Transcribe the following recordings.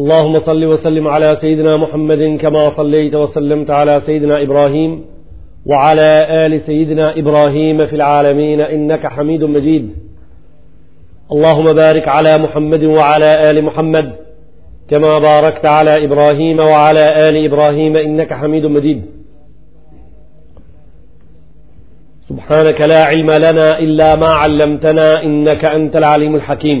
اللهم صل وسلم على سيدنا محمد كما صليت وسلمت على سيدنا إبراهيم وعلى آل سيدنا إبراهيم في العالمين إنك حميد مجيد اللهم بارك على محمد وعلى آل محمد كما باركت على إبراهيم وعلى آل إبراهيم إنك حميد مجيد سبحانك لا علم لنا إلا ما علمتنا إنك أنت العليم الحكيم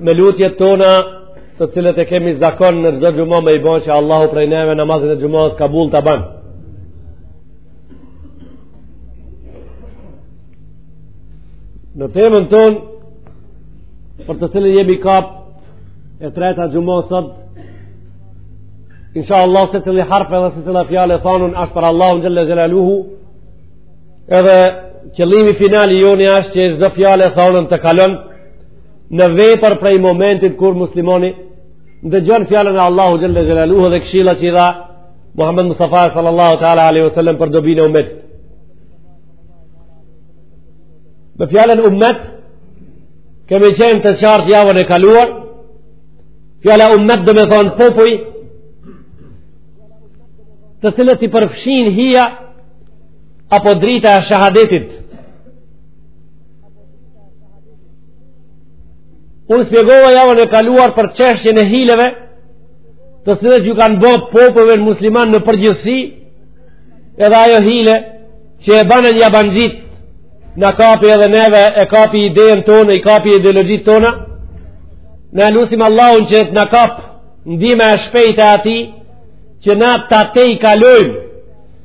me lutjet tona të cilët e kemi zakon në çdo xhuma me i ban që Allahu prej neve namazin e xhumas kabul t'a ban. Në temën tonë për të cilën jemi kap e treta xhuma sot Insha Allah secili harf edhe secila fjalë e thanun asht për Allahun xhelle xhelaluhu Edhe qëllimi final i joni është që çdo fjalë e thonën të kalon në vepër prej momentit kur muslimoni ndëgjon fjalën e Allahu xhelle xhelaluhu dhe këshilla që i dha Muhammed Mustafa sallallahu taala alaihi wasallam për dobinë e umetit. Me fjalën umet kemi qenë të qartë javën e kaluar. Fjala umet domethonë popuj të cilët i përfshin hija apo drita e shahadetit unë shpjegova javën e kaluar për çështjen e hileve të cilat ju kanë bo popujve musliman në përgjithsi edhe ajo hile që e banë jabanxhitë na kapi edhe neve e kapi idenë tonë i kapi ideologjitë tona na e lusim Allahun që të na kap ndihma e shpejt e atij që na ta tejkalojmë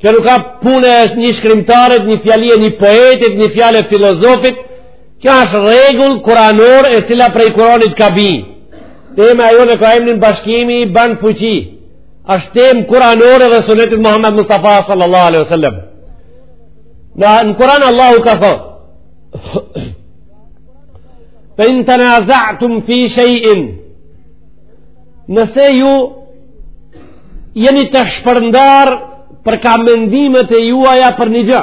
Kjo nuk ka punë e një shkrimtarit, një fjale e një poetit, një fjale e filozofit. Kjo është rregull kuranor e cila prej kuranit ka bi. Tema e jonë e ka emnin bashkimi ban fuqi. është temë kuranore dhe sunetit Muhammed Mustafa sallallahu alaihi wasallam. Në, në kuran Allahu ka thonë. Fa in tanaza'tum fi shejin. Nëse ju jeni të shpërndar për ka mendimet e juaja për një gjë.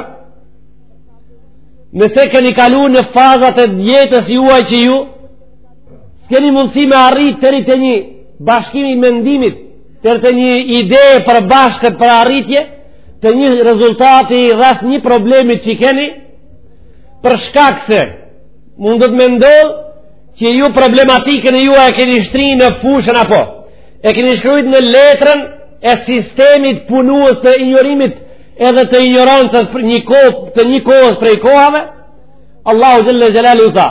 Nëse keni kalu në fazat e jetës juaj që ju, s'keni mundësi me arrit deri te një bashkim i mendimit, deri te një ide e përbashkët për arritje, të një rezultati rreth një problemit që e keni, për shkak se mundet me ndodh që ju problematikën e juaj e keni shtri në fushën apo. E keni shkrujt në letrën e sistemit punues të injorimit edhe të injorancës për një kohë, të një kohës prej kohave, Allahu xhelle xhelaluhu tha,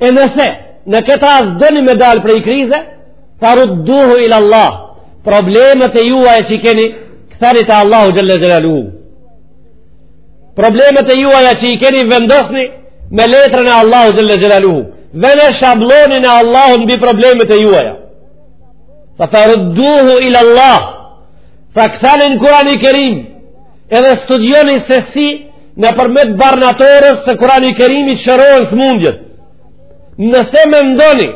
e nëse në këtë rast doni me dalë prej krize, fa rudduhu ila Allah, problemet e juaja që i keni, ktheni te Allahu xhelle xhelaluhu. Problemet e juaja që i keni vendosni me letrën e Allahut xhelle xhelaluhu. Vene shabllonin e Allahut mbi problemet e juaja. Tha fa rudduhu ila Allah Tha kthani në kurani kerim Edhe studioni se si Nëpërmet barnatorës së kurani kerimit shërohen sëmundjet Nëse mendoni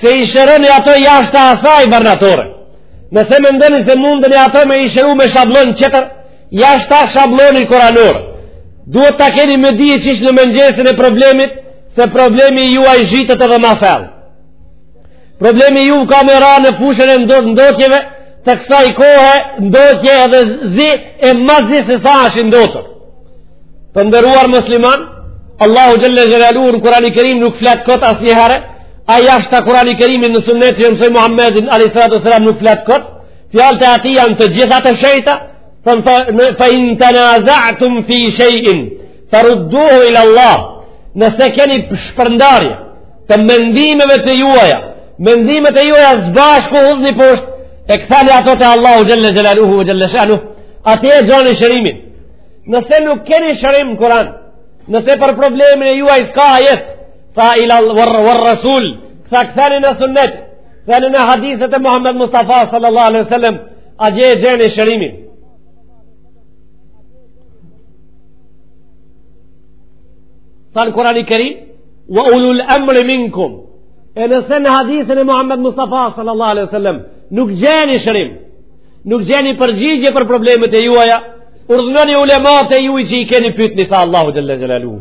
Se i shëroni ato jashta asaj barnatore Nëse mendoni se mundeni ato me i shëru me shabllon qetër Jashta shablloni kuranor Duhet ta keni me dije qysh në mëngjesin e problemit Se problemi juaj zhytet edhe ma fellë Problemi ju ka me ra në fushën e ndot ndotjeve, të kësaj kohe ndotje edhe zi e ma zi se sa asht i ndotur. Të nderuar musliman, Allahu Xhelle Xhelaluhu në Kurani Kerim nuk flet kot asnjëherë, as jashta Kurani Kerimit në sunnet që e mësoi Muhammedin a.s. nuk flet kot, fjalët e atij janë të gjitha të shejta, thon fa in tenaza'tum fi shejin, fa rudduhu ila Allah, nëse keni shpërndarje, të mendimeve të juaja mendimet e juaja s'bashku hudhni poshtë e kthani ato te Allahu xhelle xhelaluhu ve xhelle shanuhu aty e gjoni shërimin nëse nuk keni shërim në kuran nëse për problemin e juaj s'ka ajet tha ila ver ver rasul ktha kthani në sunnet kthani në hadithet e Muhammed Mustafa sallallahu alaihi sallam atje e gjeni shërimin thon kurani keri wa ulul amri minkum e nëse në hadithin e Muhammed Mustafa sallallahu alaihi wasallam nuk gjeni shërim nuk gjeni përgjigje për problemet e juaja urdhënoni ulemat e juaj që i keni pyetni tha Allahu xhelle xhelaluhu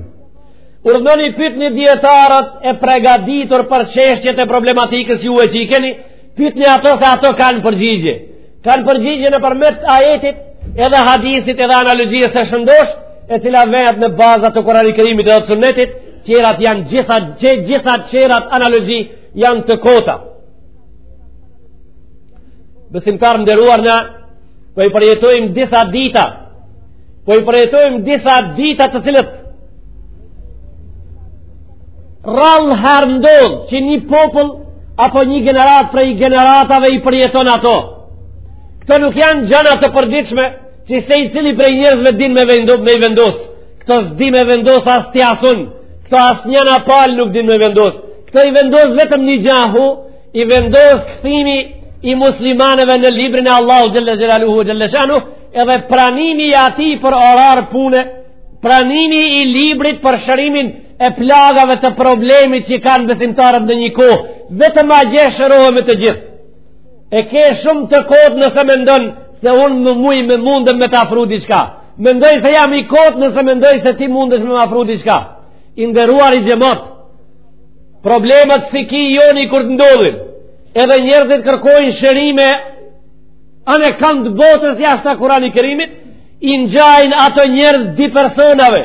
urdhënoni pyetni dijetarët e pregaditur për çështjet e problematikës juaj që i keni pyetni ato se ato kanë përgjigje kanë përgjigje nëpërmet ajetit edhe hadisit edhe analogjisë së shëndosh e cila vehet në baza të kurani kerimit edhe të sunetit qerat janë gjitha gjitha qerat analogji janë të kota besimtar të nderuar ne po i përjetojmë disa dita po i përjetojmë disa dita të cilat rallë herë ndodhë që një popull apo një generat prej generatave i përjeton ato. Këto nuk janë gjana të përditshme që secili prej njerëzve din me, vendu, me vendos. Këto s'di me vendos as ti as un. Këto as njëna palë nuk din me vendos. Këto i vendos vetëm një gja, i vendos kthimi i muslimanëve në librin e Allahu Xhelle Xhelaluhu Xhelle Shanuhu, Edhe pranimi i atij për orar pune, pranimi i librit për shërimin e plagave të problemit që kanë besimtarët në një kohë, vetëm aty shërohem të gjithë. E ke shumë të kotë nëse mendon se unë muj me mundem me të afru diçka. Mendoj se jam i kotë nëse mendoj se ti mundesh me më afru diçka. I nderuari xhemat, problemet si ky joni kur të ndodhin, edhe njerëzit kërkojnë shërime Anë e kand të botës jashta Kurani Kerimit, i ngjajnë ato njerës dy personave,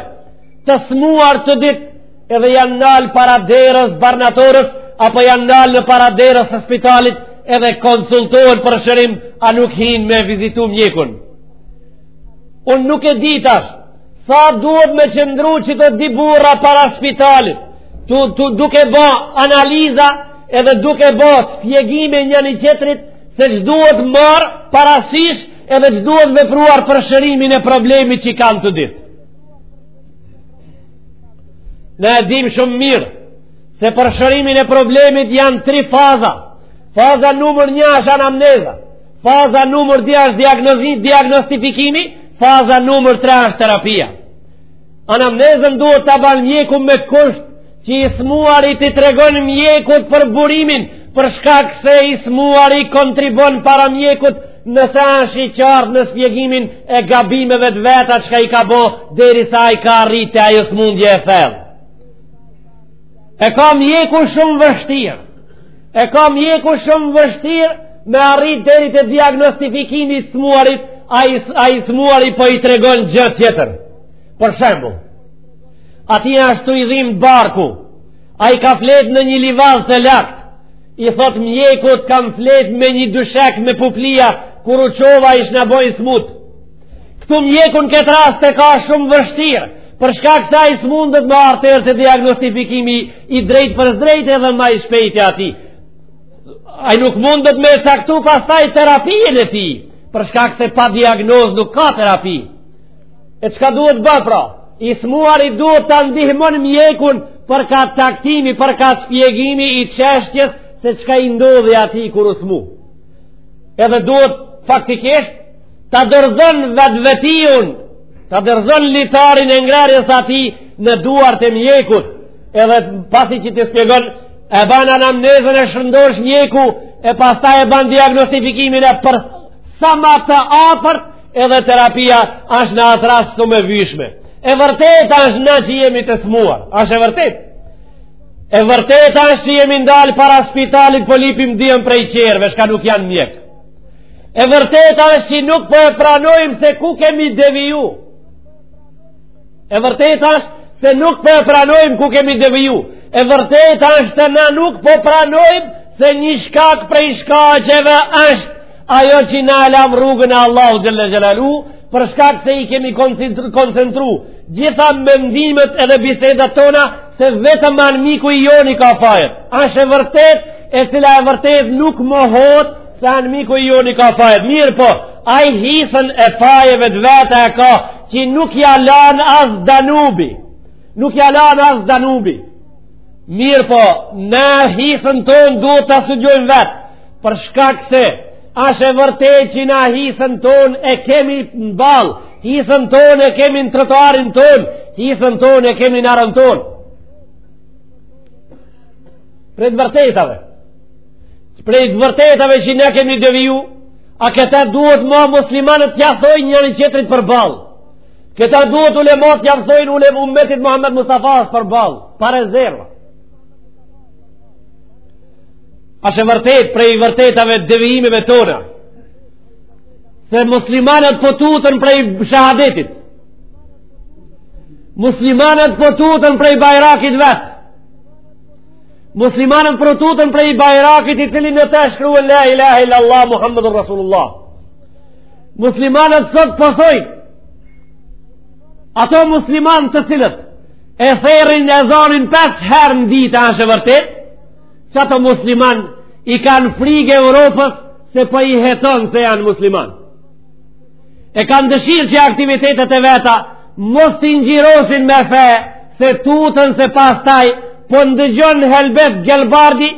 të smuar të dytë, edhe janë nalë para derës barnatores, apo janë nalë në para derës së spitalit, edhe konsultohen për shërim, a nuk hinë me vizitu mjekun. Unë nuk e di tash, sa duhet me qëndru që të dy burra para spitalit, tu, tu duke ba analiza, edhe duke bo shpjegime njani-tjetrit se ç'duhet marrë parasysh edhe ç'duhet vepruar për shërimin e problemit që kanë të dytë. Ne e dimë shumë mirë, se për shërimin e problemit janë tri faza. Faza numër një është anamneza, faza numër dy është diagnostifikimi, faza numër tre është terapia. Anamnezën duhet ta ban mjeku me kusht që i smuari t'i tregon mjekut për burimin, për shkak se i smuari kontribuon para mjekut nëse është i qartë në shpjegimin e gabimeve të veta çka i ka bo derisa ai ka arritë te ajo smundje e thellë. E ka mjeku shumë vështirë, e ka mjeku shumë vështirë me arritë deri te diagnostifikimi i të smuarit, ai, ai i smuari po i tregon gjë tjetër. Për shembull, atij ashtu i dhem barku, ai ka fjet në një livadh të lagt, i thotë mjekut kam fjet me një dyshek me pupla, kur u çova isha bo i smut. Këtu mjeku n'këtë rast e ka shumë vështirë, për shkak se ai s'mundet me ardhë te diagnostifikimi i drejtpërdrejtë edhe ma i shpejtë i atij. Ai nuk mundet me caktu pastaj terapinë e tij, për shkak se pa diagnozë nuk ka terapi. E çka duhet bë pra? I smuari duhet ta ndihmon mjekun për ka caktimi, për ka shpjegimi i çështjes se çka i ndodhi atij kur u smu. Edhe duhet faktikisht ta dorëzon vetveten, ta dorëzon litarin e ngjarjes atij në duart e mjekut. Edhe pasi që t'i shpjegon, e ban anamnezën e shëndoshë mjeku, e pastaj e ban diagnostifikimin e për sa ma të afërt, Edhe terapia është në atë rast shumë e vyshme. E vërteta është na që jemi të smuar. është e vërtet. E vërteta është që jemi ndalë para spitalit po lipim dijen prej qerve, çka nuk janë mjek. E vërteta është që nuk po e pranojmë se ku kemi deviju. E vërteta është se nuk po e pranojmë ku kemi deviju. E vërteta është se na nuk po pranojmë se një shkak prej shkaqeve është Ajo që na e lam rrugën e Allahu xhelle xhelaluhu, për shkak se i kemi koncentru gjitha mendimet edhe bisedat tona se vetëm anmiku i joni ka fajet. Ashtë e vërtet, e cila e vërtet nuk mohot se anmiku i joni ka fajet. Mirëpo, ai hisen e fajeve të veta e ka që nuk ja lan as Danubi. Nuk ja lan as Danubi. Mirëpo, na hisen tonë duhet ta studiojmë vetë. Për shkak se asht e vërtet që na hisen tonë e kemi në ball, hisen tonë e kemi në trotuarin tonë, hisen tonë e kemi në arën tonë. Prej vërtetave. Prej vërtetave që na kemi deviju, a këta duhet ma muslimanët t'ja thojnë njani qetrit përballë. Këta duhet ulemat t'ja thojnë umetit Muhammed Mustafa përballë, pa rezerva. Asht e vërtet prej vërtetave devijimeve tona Se muslimanët po tuten prej shahadetit Muslimanët po tuten prej bajrakit vet Muslimanët po tuten prej bajrakit i cili në të shkruen La ilahe illa Allah Muhammedur Rasulullah Muslimanët sot po thojnë ato muslimanë të cilët e thërrin ezanin 5 herë në ditë është e vërtet që ato musliman i kanë frigë Europës se po i heton se janë musliman e kanë dëshirë që aktivitetet e veta mos t'i ngjyrosin me fe se tuten se pastaj po ndëgjon helbet Gelbardi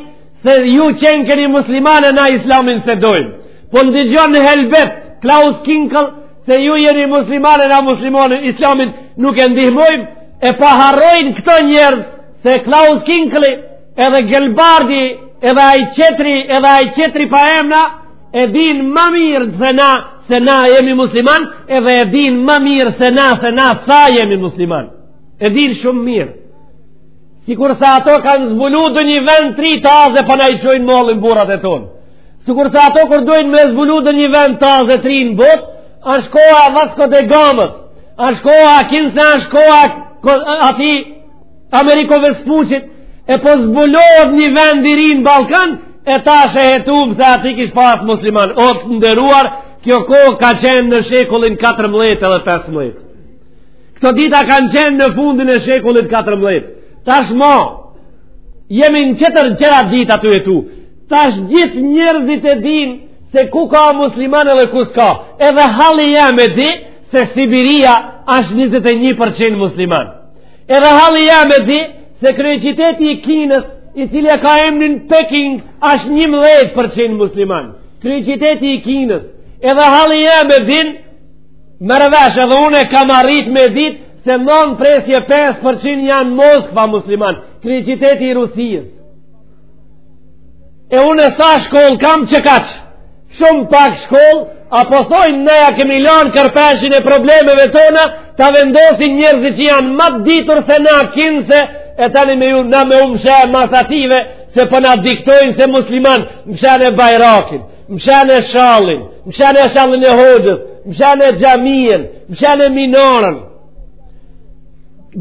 se ju qenkeni musliman e na islamin s'e dojmë po ndëgjon helbet Klaus Kinkel se ju jeni musliman e na muslimanin islamin nuk e ndihmojmë e po harrojnë këto njerëz se Klaus Kinkeli edhe Gelbardi edhe ai qetri edhe ai qetri pa emna e din më mirë se na se na jemi musliman edhe e din më mirë se na se na sa jemi musliman e din shumë mirë sikurse ato kanë zbulu donjë vend tri taze po na i çojnë mallin burrat e tonë Sikurse ato kur duin me zbulu dhe një vend taze t'ri në botë, është koha e Vasko de Gamës, është koha kinse është koha atij Ameriko Vespuçit, e po zbulohet një vend i ri në Ballkan, e tash e hetum se aty kish pas musliman, o të nderuar, kjo kohë ka qenë në shekullin 14 dhe 15. Këto dita kanë qenë në fundin e shekullit 14. Tashmo, jemi në qetër gjëra dit aty e tu. Tash gjithë njërzit e din se ku ka musliman edhe ku s'ka. Edhe halla jeme e di se Sibiria është 21% musliman. Edhe halla jeme e di se kryeqyteti i Kinës i cili e ka emnin Peking është 11% musliman. Kryeqyteti i Kinës edhe halla jeme e din Merre vesh edhe une kam arrit me dit se non presje 5% janë Moskva musliman, kryeqyteti i Rusisë. E une sa shkollë kam qekaq, shumë pak shkollë, a po thojnë na ja kemi lanë kërpeshin e problemeve tona, ta vendosin njerëzit që janë ma të ditur se na kinse, e tani me ju na me u mshe mas atyve, se po na diktojnë se musliman mshene bajrakin. Mshene shallin, mshene shallin e hoxhës, mshene xhamien, mshene minaren.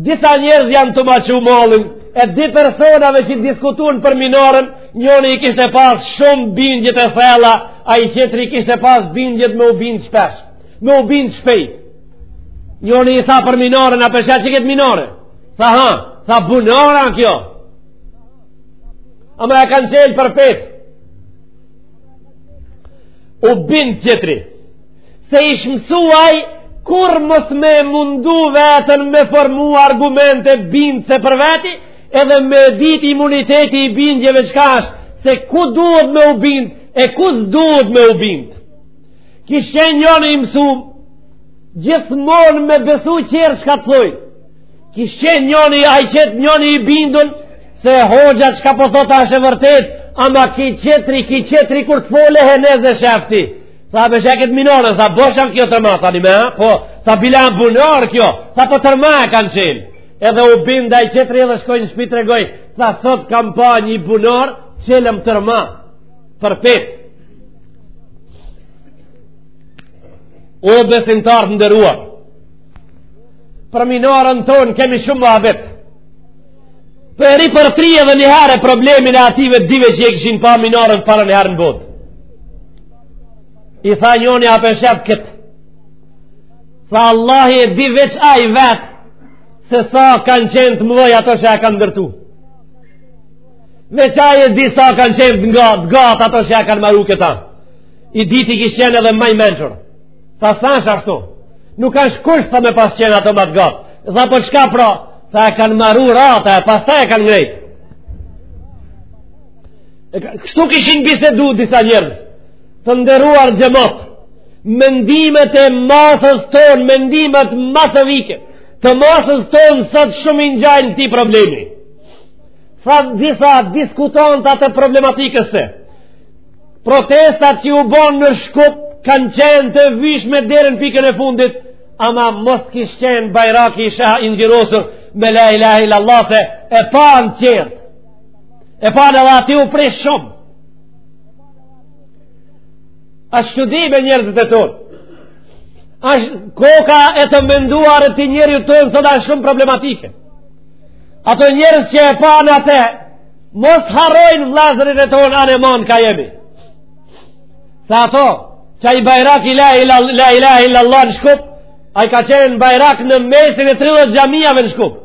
Disa njerëz janë tu ma çu mallin e dy personave që diskutun për minaren, njëri i kishte pas shumë bindjet e thella, ai qetri i kishte pas bindjet me u bind shpesh, me u bind shpejt. Njëri i tha për minaren, a pe sheh qëkëtë minare? Tha ha, tha bunar a kjo. Ama e kanë çelë përpjetë. u bind tjetri se ish mësu ai kurr mos me mundu veten me formu argumente bindëse për veti edhe me dit imuniteti i bindjeve çka është se ku duhet me u bind e ku s'duhet me u bind kish qenë njoni i mësum gjithmonë me besu qërë çka të thojnë Kish qenë njoni, ai qetër njoni i bindun, se hoxha çka po thot asht e vërtet, ama ki qetri, ki qetri kur të fole he ne dhe shefti. Tha e sheh ket minare, tha bësham kjo tërma, tha një me, po, tha bila në bunar kjo, tha po tërma e kanë qenë. Edhe u bind ai qetri edhe shkoj në shpi tregoj, tha sot kam pa një bunar, çelëm tërma, përpjetë. O besimtar të nderuar, Për minoren tonë kemi shumë muhabet. Po e ripërtri edhe një herë e problemin e ative dive që e kishin pa minoren parën herë në botë. I tha njoni a po e shef këtë. Tha Allahi e di veç ai vetë se sa kanë qenë të mëdhoj ato që e kanë ndërtu. Veç ai e di sa kanë qenë të gatë ato që e kanë maru këta. I diti kish qenë edhe ma i mençur. Tha s'asht ashtu, nuk është kusht tha me pas qenë ato ma të gatë. Tha po çka pra, tha e kanë maru rata e pastaj e kanë ngrejt. Kështu kishin bisedu disa njerëz, të nderuar xhemot, mendimet e masës tonë, mendimet masovike, të masës tonë sot shumë i ngjajnë këtij problemi. Tha disa diskutantat e problematikës se, Protestat që u bonë në Shkup kanë qenë të vishme deri n' pikën e fundit, ama mos kish qenë bajraki i shaha i ngjirosur me la ilahe illallah se e panë t'qerët. E panë edhe ati u prish shumë. Ashtë çudi me njerëzit e tonë. A koka e të menduarit të njerit tonë sot a shumë problematike. Ato njerëz që e panë atë Mos harrojnë vllazërit e tonë anë e manë ka jemi. Se ato, që ai bajraki la ilahe illallah në Shkup, ai ka qenë bajrak në mesin e 30 xhamiave në Shkup.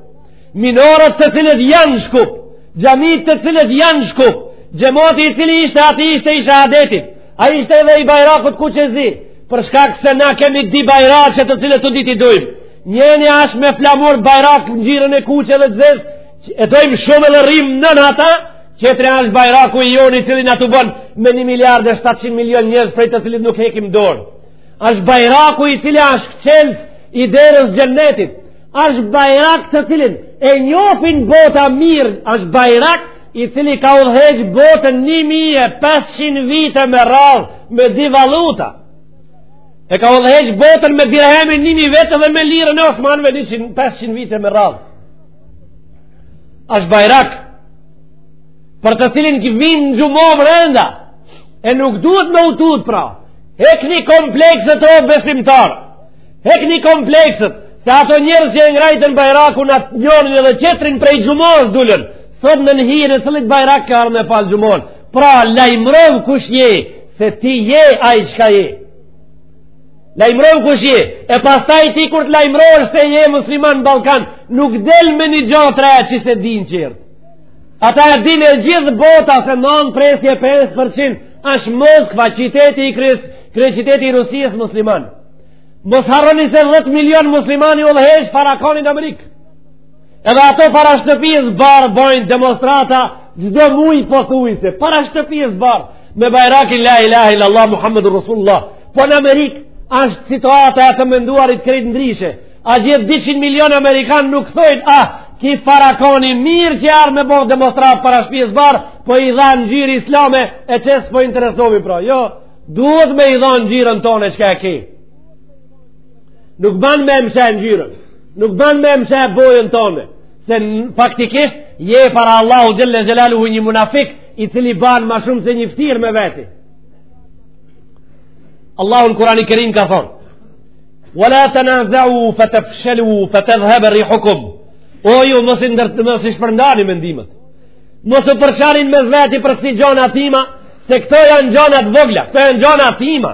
Minoret të cilët janë në Shkup, xhamitë të cilët janë në Shkup, xhemati i cili ishte ati ishte i shahadetit, a ishte edhe i bajrakut kuqezi, për shkak se na kemi di bajraqe të cilët të dit i dujmë. Njeni ashtë me flamur bajrak ngjirën e kuqe dhe të zezë, E dojmë shumë edhe rrimë nën ata, qetri ashtë bajraku i joni i cili na tubon me një miliard e 700 milion njerëz prej të cilit nuk hekim dorë. Ashtë bajraku i cili ashtë çelës i derës xhennetit. Ashtë bajrak të cilin e njofin bota mirë, ashtë bajrak i cili ka udhëheq botën 1500 vite me rradhë me di valuta. E ka udhëheq botën me dirhemin 1000 vite dhe me lirën e osmanëve 500 vite me rradhë. është bajrak për të cilin ki vinë në xhumo mrenda e nuk duhet me u tut pra hekni komplekset o besimtar hekni komplekset se ato njerëz që e ngrajtën bajrakun atë njonin edhe qetrin prej xhumas dulën sot nën hijen e cillit bajrak ke ardh me falë xhumon pra lajmërou kush je se ti je ai çka je Lajmërohu kush je, e pastaj ti kur të lajmërohesh se je musliman në Ballkan, nuk del me një gjë të re që s'e dinë tjertë. Ata e din e gjithë bota se nan presje 5% është Moskva, qyteti i kry, kryeqyteti i Rusisë musliman. Mos harroni se 10 milion musliman i udhëheq Farakani n'Amerikë. Edhe ato para Shtëpisë Bardhë bojnë demonstrata çdo muj pothujse. Para Shtëpisë Bardhë me bajrakin la ilaha illa Allah Muhammedur Rasulullah. Po në Amerikë është situata e të menduarit krejt ndryshe. A gjithë 200 milion Amerikan nuk thojnë, ah, ky Farakoni mirë që ardh me bo demonstrata para Shtëpisë Bardhë, po i dha ngjyrë islame e qe s'po interesohemi pra. Jo, duhet me i dhanë ngjyrën tonë e çka e ki. nuk ban me mshe ngjyrën nuk ban me mshe bojën tone se faktikisht je para Allahut xhelle xhelaluhu një munafik i cili ban ma shumë se një ftyrë me veti Allahu në Kurani Kerim ka thonë wa la tenazau fa tefshelu fa tedhhebe rihukum o ju mos i ndërtë mos i shpërndani mendimet mos u përçani mes veti për ksi gjona t'ima se këto janë gjona të vogla këto janë gjona t'ima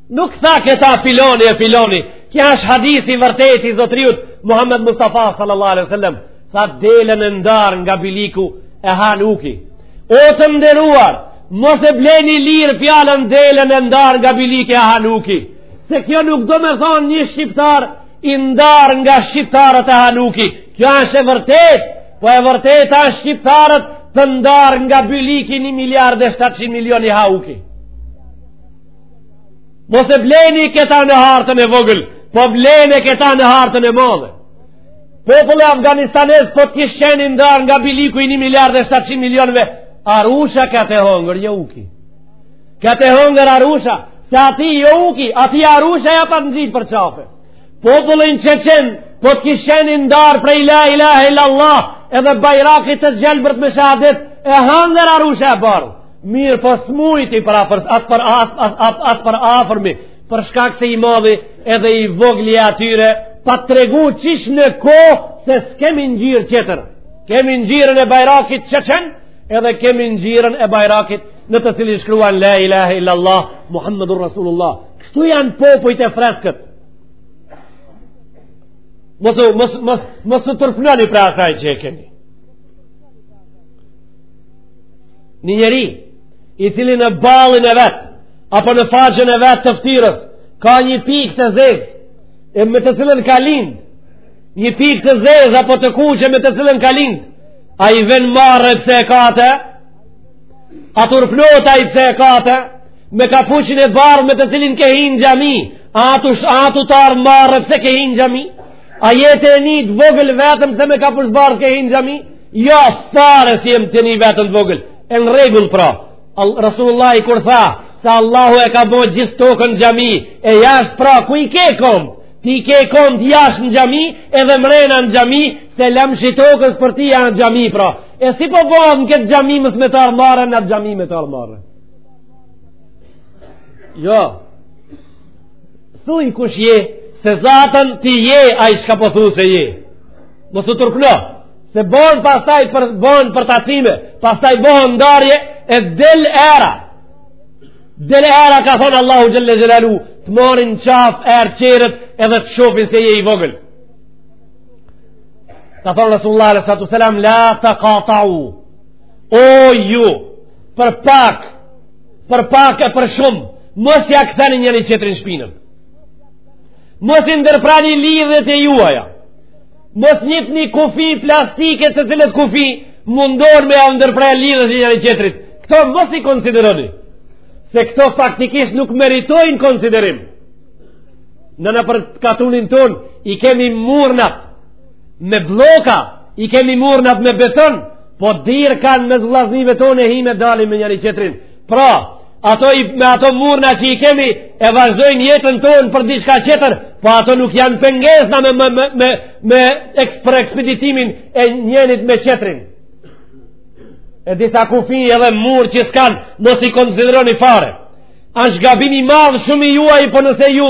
Nuk tha këta filoni e filoni, kjo është hadisi i vërtetë i zotriut Muhammed Mustafa sallallahu alaihi wasallam, tha delen e ndar nga biliku e han uki. O të nderuar, mos e bleni lirë fjalën delen e ndar nga biliku e han uki. Se kjo nuk do me thonë një shqiptar i ndar nga shqiptarët e han uki. Kjo është e vërtetë, po e vërteta është shqiptarët të ndarë nga biliku një miliard e 700 milion i ha uki. Mos e bleni këta në hartën e vogël, po bleni këta në hartën e madhe. Populli afganistanez po të kish qenë i ndarë nga biliku i 1 miliard e 700 milionëve, arusha ka të hongër, jo uki. Ka të hongër arusha, se ati jo uki, ati arusha ja pat ngjit për qafe. Popullin çeçen, po të kish qenë i ndarë prej la ilahe illallah, edhe bajrakit të gjelbërt me shehadet, e hongër arusha e bardhë. Mirë po s'mujti përafërs, as për as, as, as, as për afërmi, për shkak se i madhi edhe i vogli e atyre, pat tregu qysh në kohë se s'kemi ngjyrë tjetër. Kemi ngjyrën e bajrakit çeçen, edhe kemi ngjyrën e bajrakit në të cilin shkruan La ilaha illa Allah, Muhammedur Rasulullah. Kështu janë popujt e freskët. Mos, mos, mos, mos u turpnoni prej asaj që e kemi. Një njeri, i cili në ballin e vet, apo në faqen e vet të ftyrës, ka një pikë të zezë, e me të cilën ka lind, një pikë të zezë, apo të kuqe me të cilën ka lind, a i vjen marre pse e ka atë, a turpnohet ai pse e ka atë, me kapuçin e bardh me të cilin ke hi n'xhami, a të t'ardh marre pse ke hi n'xhami, A je te e ni t'vogël vetëm se me kapuç bardh ke hi n'xhami? Ja, jo, fare s'jem te e ni veten t'vogël. E në rregull pra, Resulullahi kur tha, se Allahu e ka bo gjithë tokën xhami, e jashtë pra, ku i ke komt? Ti i ke komt jashtë në xhami, edhe mrena në xhami, se lamshi tokës për ti jan xhami pra. E si po bohet në këtë xhami mos me t'ardh marre, n'at xhami me t'ardh marre. Jo, Thuj kush je, se zaten ti je, ai çka po thu se je. Mos u turpno, se bohen pastaj për, bohen përtatime, pastaj bohen ndarje, e del era. Del era ka thonë Allahu Xhele Xhelaluhu, të marrin n'qaf tjerët edhe të shofin se je i vogël. Ka thonë Resulullah alejhi salatu ves selam, la tekatau, o ju, për pak, për pak e për shumë, mos ja kthani njani qetrit shpinën. Mos i ndërprani lidhjet e juaja. Mos njifni kufij plastike të cilët kufij mundohen me ja ndërpre lidhjet e njani qetrit. Këto mos i konsideroni. Se këto faktikisht nuk meritojnë konsiderim. Na nëpër katunin tonë, i kemi murnat. me bloka i kemi murnat me beton po derë kanë mes vllaznive tonë e him e dalim me njëri qetrin pra ato i, me ato murna që i kemi e vazhdojnë jetën tonë për diçka qetër po ato nuk janë pengesa me, me, me, me, me për respektimin e njenit me qetrin e disa kufij edhe mure që s'kanë mos i konsideroni fare është gabim i madh shumë i juaj po nëse ju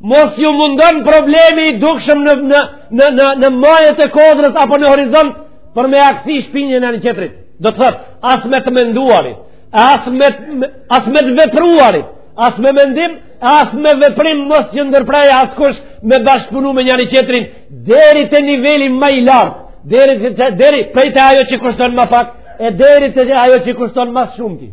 Mos ju mundoftë problemi i dukshëm në në në në, në majet e kodrës apo në horizont për me ja kthy shpinën njani qetrit. Do të thot, as me të menduarit, as me as me të vepruarit, as me mendim, as me veprim mos të ndërprej askush me bashkëpunu me njëri qetrin deri te niveli ma i lartë, deri deri prej te ajo që kushton ma pak e deri te ajo që kushton ma së shumti.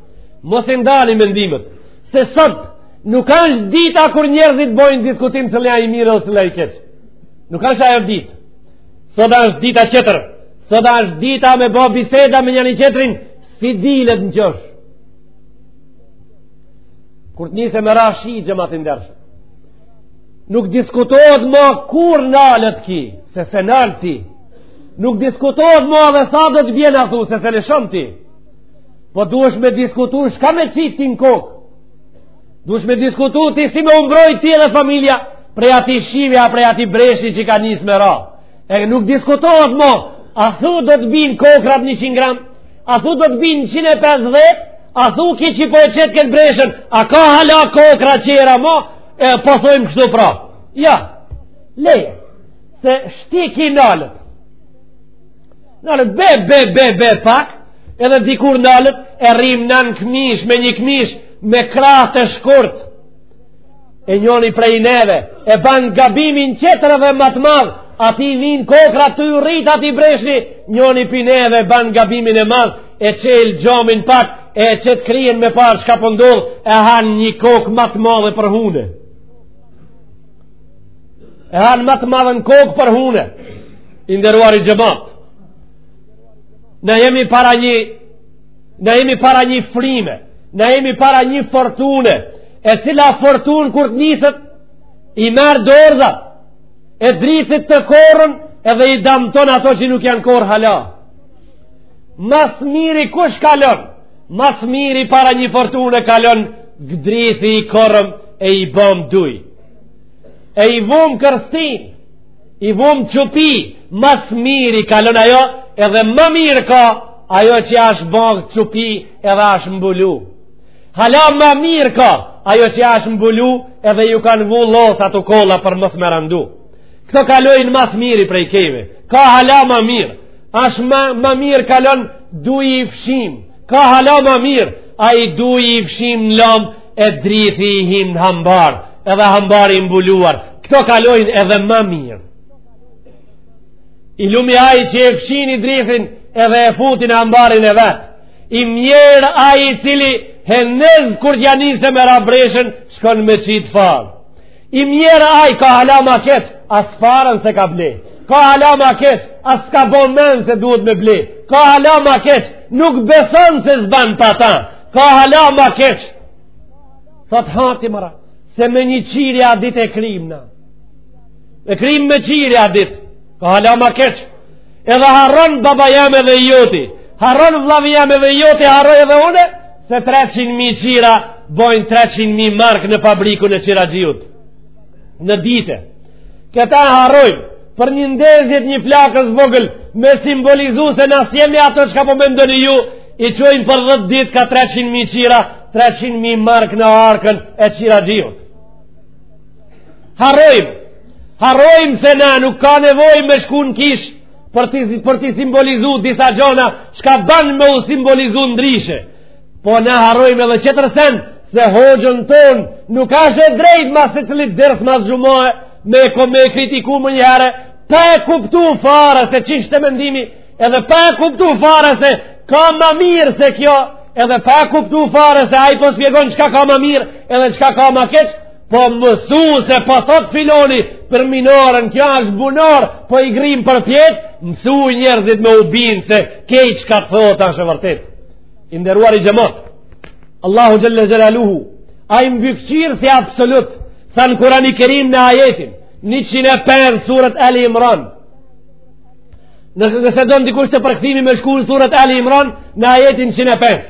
Mos i ndani mendimet, se sot nuk është dita kur njerëzit bojnë diskutim cilli a i mirë dhe cilli a i keq. Nuk është ajo ditë. Sot është dita qetër. Sot është dita me bo biseda me njani-qetrin, si dilet në qosh. Kur të nisë me ra shi, xhemat i ndershëm. Nuk diskutohet ma kur nalet ky, se s'e nal ti. Nuk diskutohet ma dhe sa do të bjen a thu, se s'e lëshon ti. Po duhesh me diskutu, shka me qitë ti në kokë? Duhesh me diskutu, ti si me umbrojt ti edhe familja, prej atij shiu, a prej atij breshni që ka nis me ra. E nuk diskutohet mo, a thu do të bijnë kokrrat 100 gram, a thu do të bijnë 150, a thu ky që po e qet këtë breshën, a ka hala kokrra qera mo, e po thojmë kështu pra. Jo, leje, se shti ky nalet, Nalet be, be, be, be, pak, edhe dikur nalet, e rrim na në këmish, me një këmish, me krahë të shkurt, e njoni prej neve, e ban gabimin tjetër edhe më të madh, aty vijnë kokrra tu u rrit atij breshni, njoni prej neve, ban gabimin e madh, e çel xhamin pak, e qet kryen me pa shka po ndodh, po e han një kokërr më të madhë për hune. e han më të madhën kokërr për hune i nderuari xhemat na jemi para një na jemi para një fryme na jemi para një fortune e cila fortun kur të niset i merr dorëzat e drithit të korrun edhe i damton ato që nuk janë korrë hala ma s'miri kush kalon Ma s'miri para një fortune kalon drithi i korrëm e i bom duj. E i vum kërstin, i vum qupi, ma s'miri kalon ajo edhe më mirë ka ajo që ashtë bom qupi edhe ashtë mbulu. Hala më mirë ka ajo që ashtë mbulu edhe iu kanë vu llosat okolla për mos me randu. Këto kalojnë ma s'miri prej krejtve, ka hala më mirë. Asht ma mirë kalon duj i fshim. Ka hala ma mirë. Ai duj i fshim në lom e drithi i him në hambar. Edhe hambar i mbuluar. Këto kalojnë edhe ma mirë. I lumi ai që e fshin drithin edhe e fut në hambarin e vet. I mjerë ai i cili henez kur t'ia nisë me ra breshën shkon me qitë farë. I mjerë ai, ka hala ma keq, as farën s'e ka ble. Ka hala ma keq, as s'ka bo men se duhet me ble. Ka hala ma keq, nuk beson se s'ban pa ta. Ka hala ma keq. Thot hajt more, se me një qiri a dit e kryjm na. E kryjm me qiri a dit. Ka hala ma keq. Edhe harron baba jem edhe joti. Harron vllavi jem edhe joti, harroj edhe une. Se 300.000 qira bojnë 300.000 mark në fabrikën e qiraxhiut. Në ditë. Këta harrojmë për një ndezje t'një flakës vogël me simbolizu se na s'jemi ato çka po mendoni ju, i çojmë për 10 ditë ka 300.000 qira, 300.000 mark në arkën e qiraxhiut. Harrojmë, harrojmë se na nuk ka nevojë me shku në kishë, për t'i për t'i simbolizu disa gjona çka ban me u simbolizu ndryshe po na harrojmë edhe qetër sen se hoxhën tonë nuk asht e drejtë mas secilit ders mas xhumaje me ko me e kritiku menjëherë pa e kuptu fare se ç'ishte mendimi edhe pa e kuptu fare se ka ma mirë se kjo edhe pa e kuptu fare se ai po shpjegon çka ka ma mirë edhe çka ka ma keq po mësu se po thot filoni për minaren, kjo është bunar, po i grim përpjetë, mësu njerëzit me u bind se krejt çka thot është e vërtetë. I nderuari xhemat, Allahu Xhele Xhelaluhu, ai mbikëqyrësi absolut, tha në Kurani Kerim në ajetin 105 suret Ali Imran, nëse don dikush te përkthimi me shku në suret Ali Imran, në ajetin 105,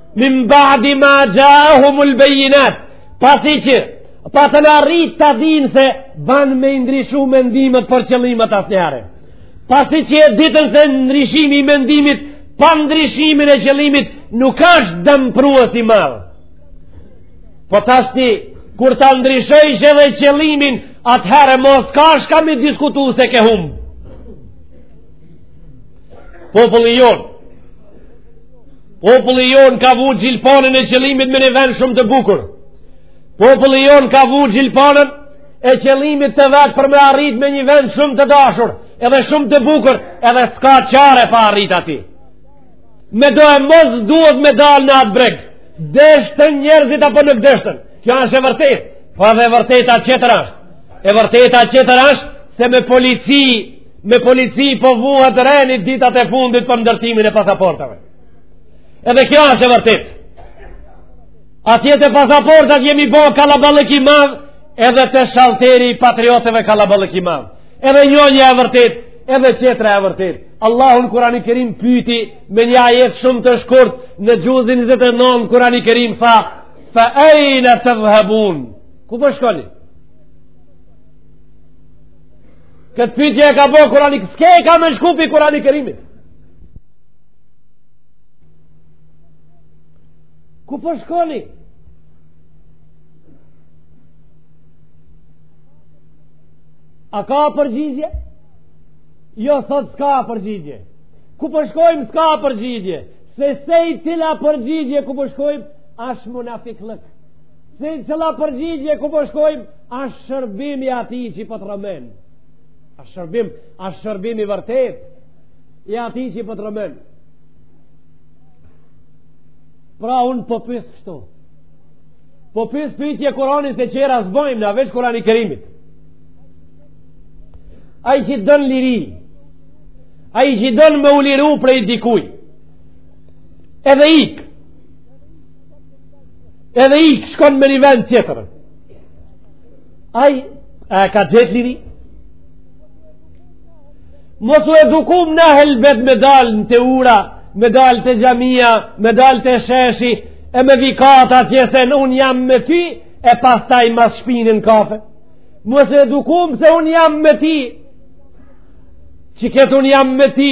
Min ba'di ma xhaehumul bejinat Pasi që patën arrit ta dinë se Ban me ndryshu mendimet por qëllimet asnjëherë Pasi që e ditën se ndryshimi i mendimit Pa ndryshimin e qëllimit Nuk ashtë damprues i madh Po tashti Kur ta ndryshojsh edhe qëllimin Atëherë mo s'ka çka me diskutu se ke humbë Populli jonë, Populli jonë ka vu gjilpanën e qëllimit me një vend shumë të bukur. Populli jonë ka vu gjilpanën e qëllimit të vet për me arrit me një vend shumë të dashur, edhe shumë të bukur, edhe s'ka çare pa arrit aty. Medoemos duhet me dalë në atë breg, deshtën njerëzit apo nuk deshtën. Kjo është e vërtetë, po edhe e vërteta qëtër është. E vërteta qetër është se me polici me polici po vuhet rendi ditët e fundit për ndërtimin e pasaportave. Edhe kjo është e vërtit. Atje te pasaportat jemi bo kallaballëk i madh edhe te shalteri i patriotëve kallaballëk i madh. Edhe njona e vërtit, edhe qetra e vërtit. Allahu n'Kurani Kerim pyti me një ajet shumë të shkurt në xhuzin 29 Kurani Kerim tha fe ejne tedhhebun. Ku po shkoni? Këtë pytje e ka bo kurani, s'ke ka me shku pi kurani kerimit. Ku po shkoni? A ka përgjigje? Jo, thot s'ka përgjigje. Ku po shkojmë s'ka përgjigje. Se secila përgjigje ku po shkojmë, asht munafikllëk. Secila përgjigje ku po shkojmë, Asht shërbim i atij që po të rrëmen Asht shërbim Asht shërbim i vërtetë I atij që po të rrëmen Pra unë po pys kështu Po pys pytje kurani se tjera s'bojmë Na veç kurani kerimit Ai që don liri Ai që don me u liru prej dikuj Edhe ik Edhe ik shkon me një vend tjetër Ai a e ka gjetë liri? Mos u edukum na helbet me dal në te ura, me dal te xhamia, me dal te sheshi, e me vikat atje se unë jam me ty, e pastaj mas shpine n'kafe. Mos u edukum se unë jam me ty, qeket unë jam me ty,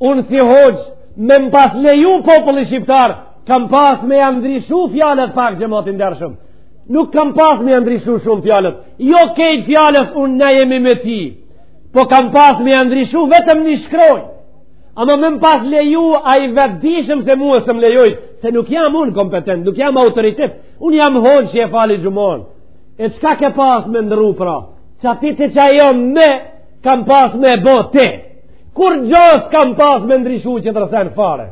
unë si hoxhë, me më pas leju populli shqiptar, kam pas me ja ndryshu fjalët pak xhemat i ndershëm. Nuk kam pas me ja ndryshu shumë fjalët. Jo krejt fjalët unë na jemi me ti. Po kam pas me ja ndryshu vetëm një shkronjë. Ama me më pas leju a i vetëdijshëm se mua s'më lejojnë. Se nuk jam unë kompetent, nuk jam autoritet. Unë jam hoxhë që e fali xhumanë. E çka ke pas me ndrru pra? Qati te qajo me kam pas me bo te. Kurgjo s'kam pas me ndryshu tjetër sen fare.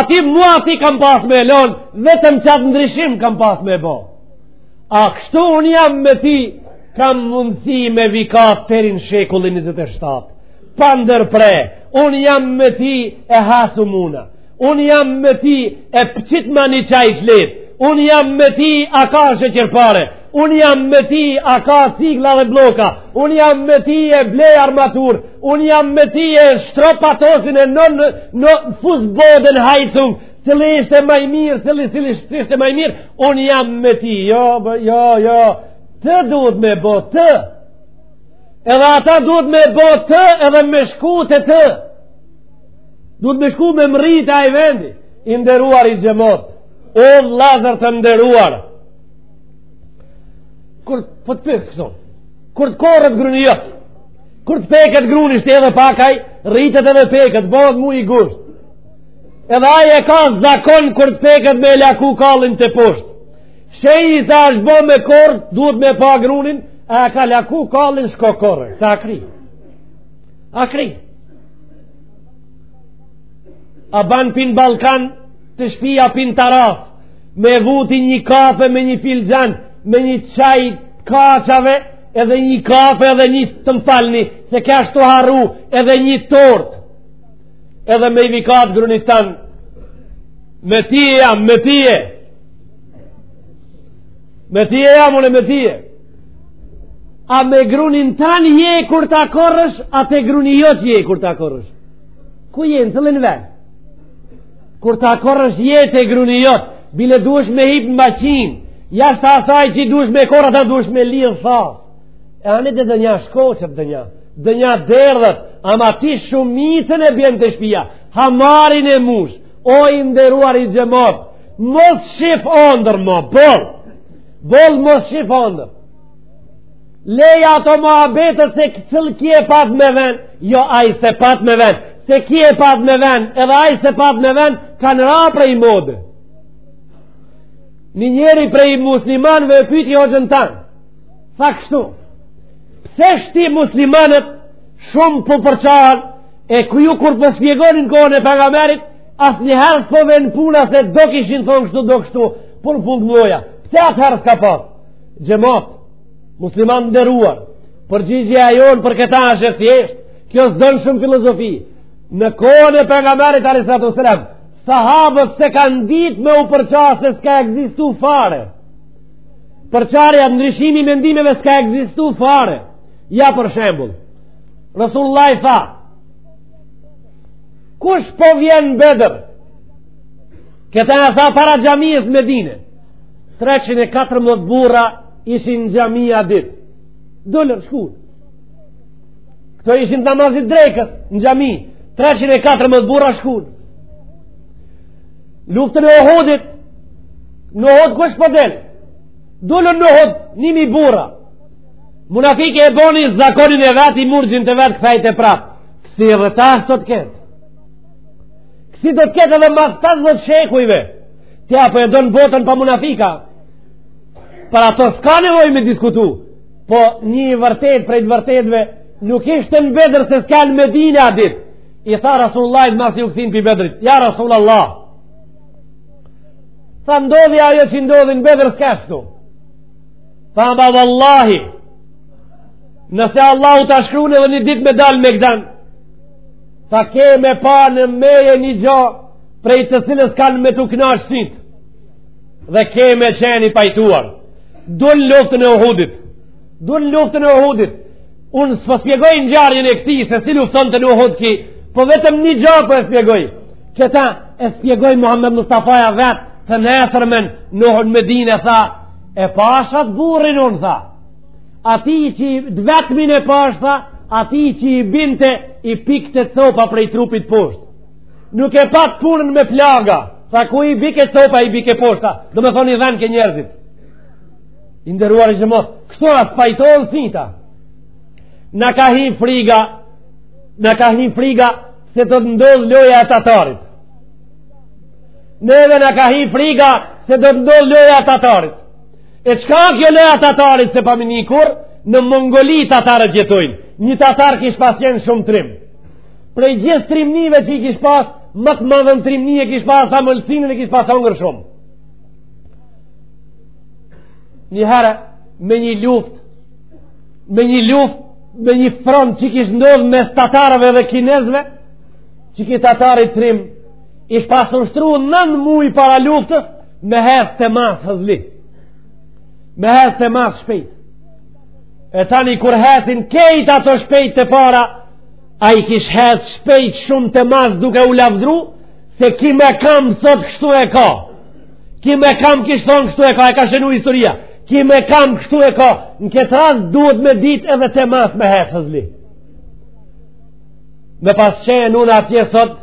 ati mu ati kam pas me lon vetëm qatë ndryshim kam pas me bo a kështu unë jam me ti kam mundësi me vikat teri n'shekullin 27 pa ndërpre unë jam me ti e ha sumuna unë jam me ti e pi qitma një çaj t'let unë jam me ti a ka sheqer pare Unë jam me ti, a ka cigla dhe blloka, unë jam me ti e blej armaturë, unë jam me ti e shtro patosin e në në, në fusboden hajcung, cili ishte ma i mirë, cili cili ishte ma i mirë, unë jam me ti, jo, jo, jo, te duhet me bo te, edhe ata duhet me bo te edhe me shku te të, duhet me shku me mrri te ai vendi, i nderuari xhemat, o vllazër të nderuar, Kur po të pys këso, kur të korret gruni jot, kur të peket gruni shti edhe pak, aj rritet edhe peket, bëhet muji gusht. Edhe aj e ka zakon kur të peket me laku kallin teposhtë. Shenjë se është bo me korrë, duhet me pa grunin, a e ka laku kallin, shko korre, se a kri. A kri. A ban pi n'ballkon, te shpia pi n'tarasë. me vuti një kafe me një filxhan me një çaj kaçave edhe një kafe edhe një të m'falni se kështu harru edhe një tort edhe me i vikat grunit tan me tije jam me tije me tije jam unë me tije a me grunin tan je kur ta korrësh a te gruni jot je kur ta korrësh ku je në të lënë Kur ta korrësh je te gruni jot, bile duhesh me hip në maqinë, jashtë ta asaj që i duhesh me korrë, ata duhesh me lidhë thasë. E ani de, donja shkoqet donja, donja derdhet, ama ti shumicën e bjen te shpia, hamarin e mush, o i nderuari xhemat, mos shif ondërr mo, bol, bol mos shif ondër. Leja ato muhabetet se cili ky e pat me ven, jo aj s'e pat me ven, se ky e pat me ven, edhe aj s'e pat me ven, kanë ra prej mode. Një njeri prej muslimanëve e pyti hoxhën tanë, tha kështu, pse shti muslimanët shumë po përçahen, e ku ju kur po shpjegoni kohën e pejgamberit, asnjëherë s'po vjen puna se do kishin thonë kështu, do kështu, por punë të mloja, pse atëherë s'ka pasë, xhemat, Muslimanë të nderuar, përgjigja e jonë për këta është e thjeshtë. Kjo s'don shumë filozofi. Në kohën e pejgamberit alejhi salatu ves selam, sahabët s'e kanë ditë me u përça se s'ka ekzistu fare. Përçarja ndryshimi i mendimeve s'ka ekzistu fare. Ja për shembull, Rasulullahi tha: Kush po vjen në Bedër? Këta e tha para xhamisë në Medinë. 314 burra ishin në xhami at ditë dolën shkun këta ishin namazit drekës në xhami 314 burra shkun luftën e Uhudit në Uhud kush po del dolën në Uhud ni mi burra munafiki e boni zakonin e vet i mur gjint e vet kthej te prap kësi edhe tash do të ketë kësi do të ketë edhe mas 50 shekujve ti a po e don botën pa munafika për ato s'ka nevojë me diskutu po një vërtet prej të vërtetve nuk ishte në bedrë se s'kanë medine a ditë i tha Resulullahit masi u kthyen prej bedrit ja Resulallah tha ndodhi ajo që ndodhi në bedrë s'kesh këtu tha ama vallahi nëse Allahu ta shkrun edhe një ditë me dal mejdan tha ke me pa në meje një gja prej të cilës kanë me t'u knaq sytë dhe ke me qenë i pajtuar dul n'luftën e uhudit dul n'luftën e uhudit unë s'po spjegoj ngjarjen e këtij se si luftonte në uhud ki po vetëm një gja po e spjegoj këta e spjegoi Muhammed Mustafaja vetë të nesërmen në uhud medine tha e pashë at burrin unë tha atë t'vetmin e pashë tha atij që i binte i pikte copa prej trupit poshtë nuk e pat punën me plaga Tha ku i bike copa i bike poshta, domethonë i dhenke njerëzit. I nderuari xhemat, kështu as pajtonë sita. Na ka hi friga, na ka hi friga se do t'ndodhë loja e tatarit. Neve na ka hi friga se do t'ndodhë loja e tatarit. E çka kjo loja e tatarit s'e pameni kurrë, në Mongoli tatarët jetojnë. Një tatar kish pas qenë shumë trim. Prej gjithë trimnive që i kish pas, ma të madhen trimni e kish pas, se amëlsinën e kish pas hangër shumë. Një herë, me një luftë, me një luftë, me një front që kish ndodhë mes tatarëve dhe kinezve, që ky tatari trim, ish pas ushtru non mujë para luftës, me hec te mas hëzli, me hec te mas shpejt. E tani kur hecin kejt ato shpejt te para, ai kish hec shpejt shumë te mas duke u lavdru se ki me kam sot kështu e ka ki me kam kish thonë kështu e ka e ka shenu historia ki me kam kështu e ka në këtë rast duhet me dit edhe te mas me hec hëzli me pas qenë unë atje sot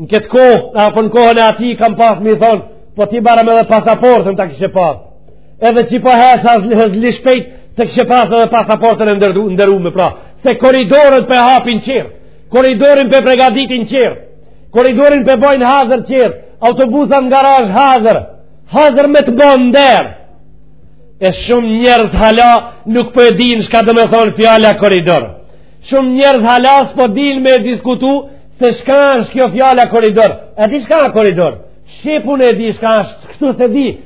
në këtë kohë apo në kohën e atij kam pas me i thonë po ti barem edhe pasaportën ta kishe pas Edhe që po hec hëzli shpejt, ta kishe pas edhe pasaportën e ndërdu, ndërru me pra. Se koridoret po e hapin qe, koridorin po e pregaditin qe, koridorin po e bojnë hazër qe, autobusat në garazh hazër, hazër me të bo nder. E shumë njerëz hala nuk po e din shka domethonë fjala koridor. Shumë njerëz hala s'po din me diskutu se shka është kjo fjala koridor. E di shka koridor? Shqipun e di shka është, kështu s'e di,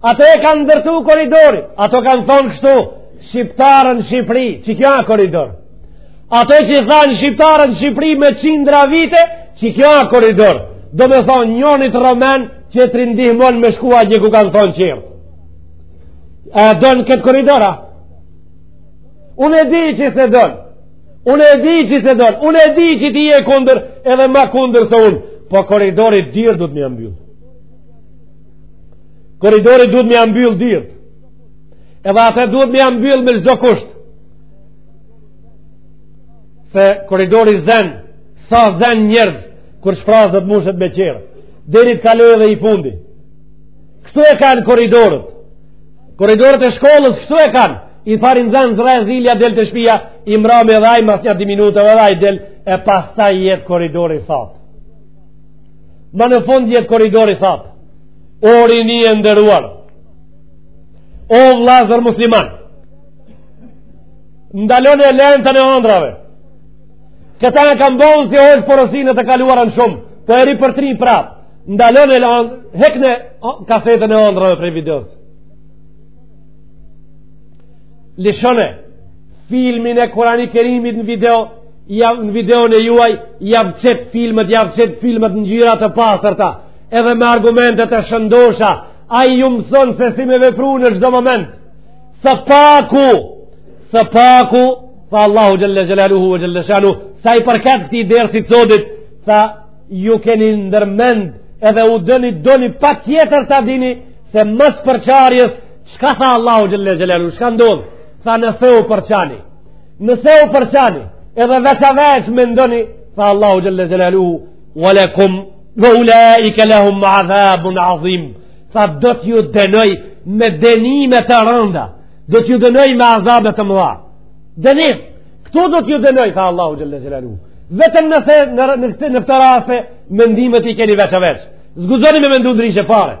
Ato e kanë ndërtu korridorin, ato kanë thonë kështu, shqiptarët n'Shqipëri, qe ky a korridor? Ato që thanë shqiptarët n'Shqipëri me qindra vite, qe ky a korridor? Domethonë njoni tromen që t'i ndihmon me shkua atje ku kanë thonë tjerët. A don këtë korridor a? Unë e di që s'e don. Unë e di që s'e don. Unë e di që ti je kundër edhe ma kundër se unë. Po korridorit dyrt duhet me ja mbyllë. Korridorit duhet me ja mbyll dyrt. Edhe atë duhet me ja mbyll me çdo kusht. Se korridori zen, sa zen njerëz kur shprazet do t'mushet me tjerë. Deri të kalojë edhe i fundi. Kështu e kanë korridoret. Korridoret e shkollës kështu e kanë. I pari nxanës ra zilja del te shpia, i mrami edhe ai mas nja dy minuta edhe ai del e pastaj jet korridori thatë. Ma në fund jet korridori thatë O rini e nderuar O vllazër muslimanë Ndalone lentën e andrave Këta e kam bonë si hoxhë porosi në të kaluarën shumë Po e ripërtëri prap Ndalone lentën Hekne kasetën e andrave prej videos Lishone Filmin e Kurani Kerimit në video a në videon e juaj jav qet filmet jav qet filmet në ngjyra të pastërta edhe me argumente të shëndosha ai ju mëson se si me vepru në çdo moment së paku së paku tha Allahu xhelle xhelaluhu e xhelle shanuhu sa i përket këtij dersi t'sodit tha ju keni ndërmend edhe ju doni doni patjetër ta dini se mas përçarjes çka tha Allahu xhelle xhelaluhu çka ndodh tha nëse u përçani Nëse u përçani, edhe veç a veç mendoni, tha Allahu Xhelle Xhelaluhu, wa lakum, wa ulaike lahum adhabun azim, tha do t'ju dënoj me dënime të randa, do t'ju dënoj me azabe të mëdha. Dënim, këtu do t'ju dënoj, tha Allahu Xhelle Xhelaluhu. Vetëm nëse në, në, në, në këto raste, mendimet i keni veç a veç. S'guxoni me mendu ndryshe pare.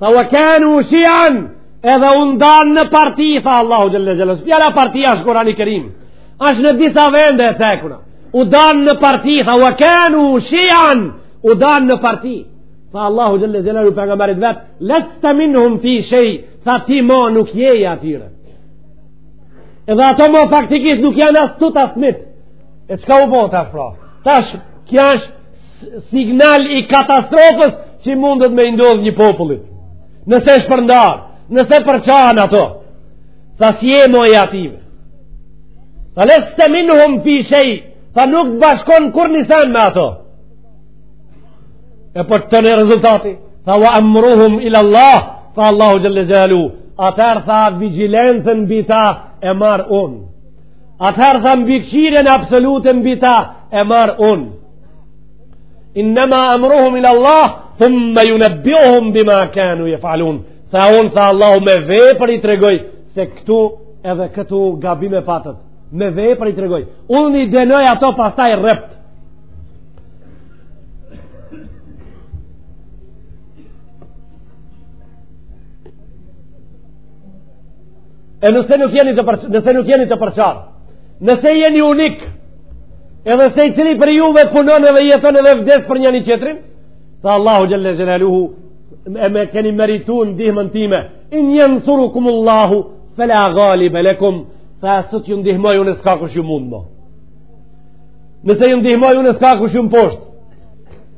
Tha wa kanu shi'an edhe u ndanë në parti tha Allahu xhalla xhalla. Fjala parti asht n'Kurani Kerim. Asht në disa vende e cekun. U dan në parti tha wa kanu shi'an u dan në parti. Tha Allahu xhalla xhalaluhu pejgamberit vet, "Lasta minhum fi shay." Tha ti ma nuk je i atyre. Edhe ata ma faktikisht nuk janë as t'tut as t'mit. E çka u bo tash pra? Tash kjo është signal i katastrofës që mundet me ndodh një popullit. Nëse shpërndarë, nëse përçahen ato, tha s'je mo i ative. Tha leste minhum fi shej, tha nuk të bashkon kurnjë sen me ato. E për të në rezultati, tha wa amruhum ila Allah, tha Allahu xhel-le xhelaluhu, atëherë tha vigjilencën mbi ta e marr unë. Atëherë tha mbikëqyrjen absolute mbi ta e marr unë. Innema amruhum ila Allah, thumme junebbiuhum bima kanu jef'alun. Tha unë, tha Allahu, me vepër i tregoj, se këtu edhe këtu gabime patët. Me vepër i tregoj. Unë i dënoj ato pastaj rreptë. e nëse nuk jeni të përçarë, nëse nuk jeni të përçarë, nëse jeni unik, edhe secili prej juve punon edhe jeton edhe vdes për njëni qetrin, tha Allahu xhel-le xhelaluhu, e keni meritu ndihmën time, in jensurukum Allahu fe la galibe lekum, tha sot ju ndihmoj unë e s'ka kush ju mund mo. Nëse ju ndihmoj unë e s'ka kush ju mposht,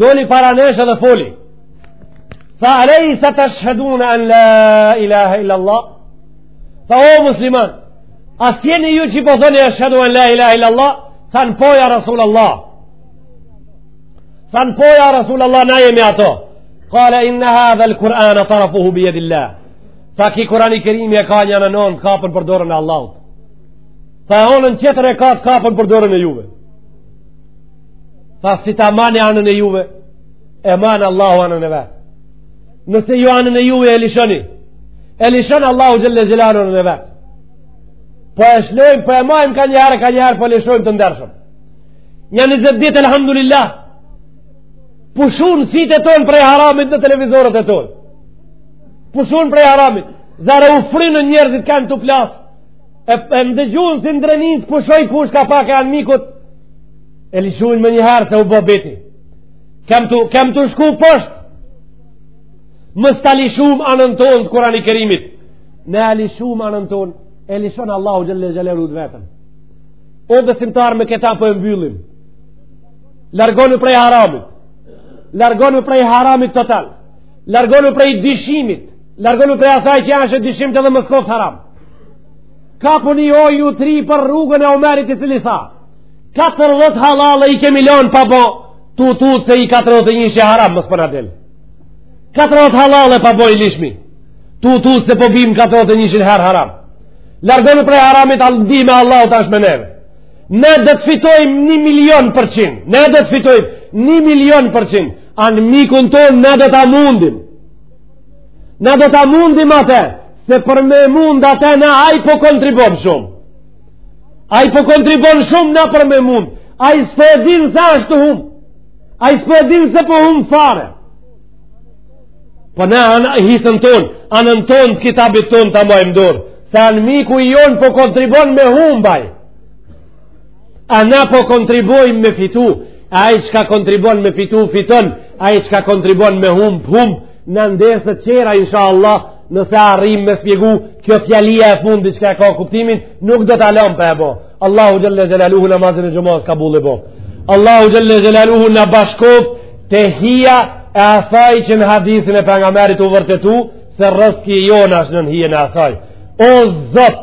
Doli para nesh dhe foli. Tha alejsa teshhedun an la ilaha illa Allah. Tha o musliman, a s'jeni ju që po thoni eshhedu an la ilaha illa Allah, thanë po ja Rasul Allah. Thanë po ja Rasul Allah na jemi ato. Kale inna hadhel Kur'ane tarafuhu bi jedillah. Tha ki Kur'ani Kerimi e ka njënën anë të kapën për dorën e Allahut. Tha e onën qetër e ka të kapën për dorën e juve. Tha si ta mani anën e juve, e man Allahu anën e vet. Nëse ju anën e juve e lishoni, e lishon Allahu xhel-le xhelaluhu anën e vet. Po e shlojmë, po e majmë kanjëherë, kanjëherë po e lishojmë të ndershëm. Një njëzet ditë, alhamdulillah, pushun sitë e tonë prej haramit në televizorët e tonë. Pushun prej haramit, zara u frinë njerëzit kanë tu plasë, e, e ndëgjun se n'Drenicë pushoi pushka pak e anmikut e lëshun menjëherë se u bo beti kem tu, kem tu shku poshtë mos ta lëshum anën tonë të kurani kerimit ne e lëshum anën tonë e lëshon Allahu xhel-le xhelaluhu të veten o besimtar me këta po e mbyllim largonu prej haramit largonu prej haramit total largonu prej dyshimit largonu prej asaj që asht e dyshimtë edhe mos koftë haram kapuni o ju tri për rrugën e omerit i cili tha 40 hallalle i kemi lon pa bo tu tutë se i 41-shi haram mos po na del 40 hallalle pa bo i lishmi tu tutë se po bim 41-shën herë haram largonu prej haramit al di me Allah tash me neve ne do të fitojmë një milion për qind ne do të fitojmë një milion për qind Anmikun tonë na do ta mundim. Na do ta mundim atë, se për me mund atë na ai po kontribon shumë. Ai po kontribon shumë na për me mund. Ai s'po e din se asht tu humb. Ai s'po e din se po humb fare. Por po na hisen tonë, anën tonë të kitabit tonë ta mbajmë dorë. Se anmiku i jonë po kontribon me humb ai. A na po kontribojmë me fitu, ai çka kontribon me fitu, fiton, ai çka kontribon me humb, humb, në ndeje të tjera, insha Allah, nëse arrim me shpjegu, kjo fjalia e fundit çka e ka kuptimin, nuk do ta lomë pa e bo. Allahu xhelle xhelaluhu namazin e xhumasë kabull e bo. Allahu xhelle xhelaluhu na bashkoftë hija e asaj që në hadithin e pejgamerit u vërtetu, se rrëski jonë asht nën hijen e asaj. O Zot,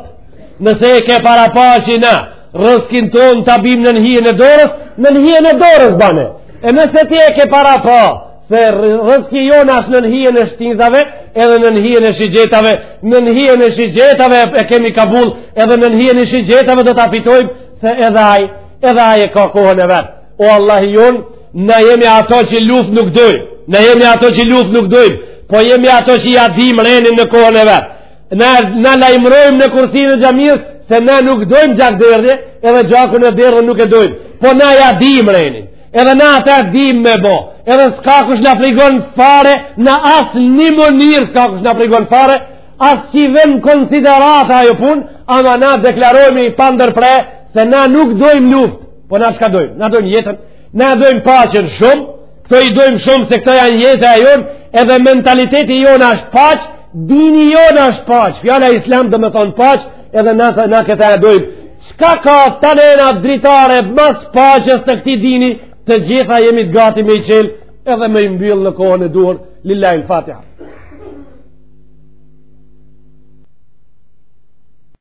Nëse e ke parapa që na, rrëskin tonë ta bim nën hijen e dorës, nën hijen e dorës bane. E nëse ti e ke parapa, se rrëski jonë asht nën hijen e shtizave, edhe nën hijen e shigjetave, nën hijen e shigjetave e kemi kabull, edhe nën hijen e shigjetave do ta fitojmë, se edhe ai, edhe ai e ka kohën e vet. O Allah i jonë, na jemi ato që luftë nuk dojmë, na jemi ato që luftë nuk dojmë, po jemi ato që ja dimë renin në kohën e vet. na, na lajmërojmë në kursinë e xhamisë se na nuk dojmë gjakderdhje edhe gjakun e derdhun nuk e dojmë po na ja dimë renin edhe na ata dimë me bo edhe s'ka kush na frigon fare në asnjë mënyrë s'ka kush na frigon fare as që i ven konsideratë ajo punë ama na deklarojmë pandërpre se na nuk dojmë luftë po na çka dojmë na dojmë jetën na dojmë paqen shumë Këto i dojmë shumë se këto janë jeta e jonë, edhe mentaliteti jonë asht paqë, dini jonë asht paqë, fjala islam domethonë paqë, edhe na, na këta e dojmë. Çka ka të tana dritare mas paqës të këtij dini, të gjitha jemi të gati me i çelë, edhe me i mbyllë në kohën e duhur, lillahi el fatiha.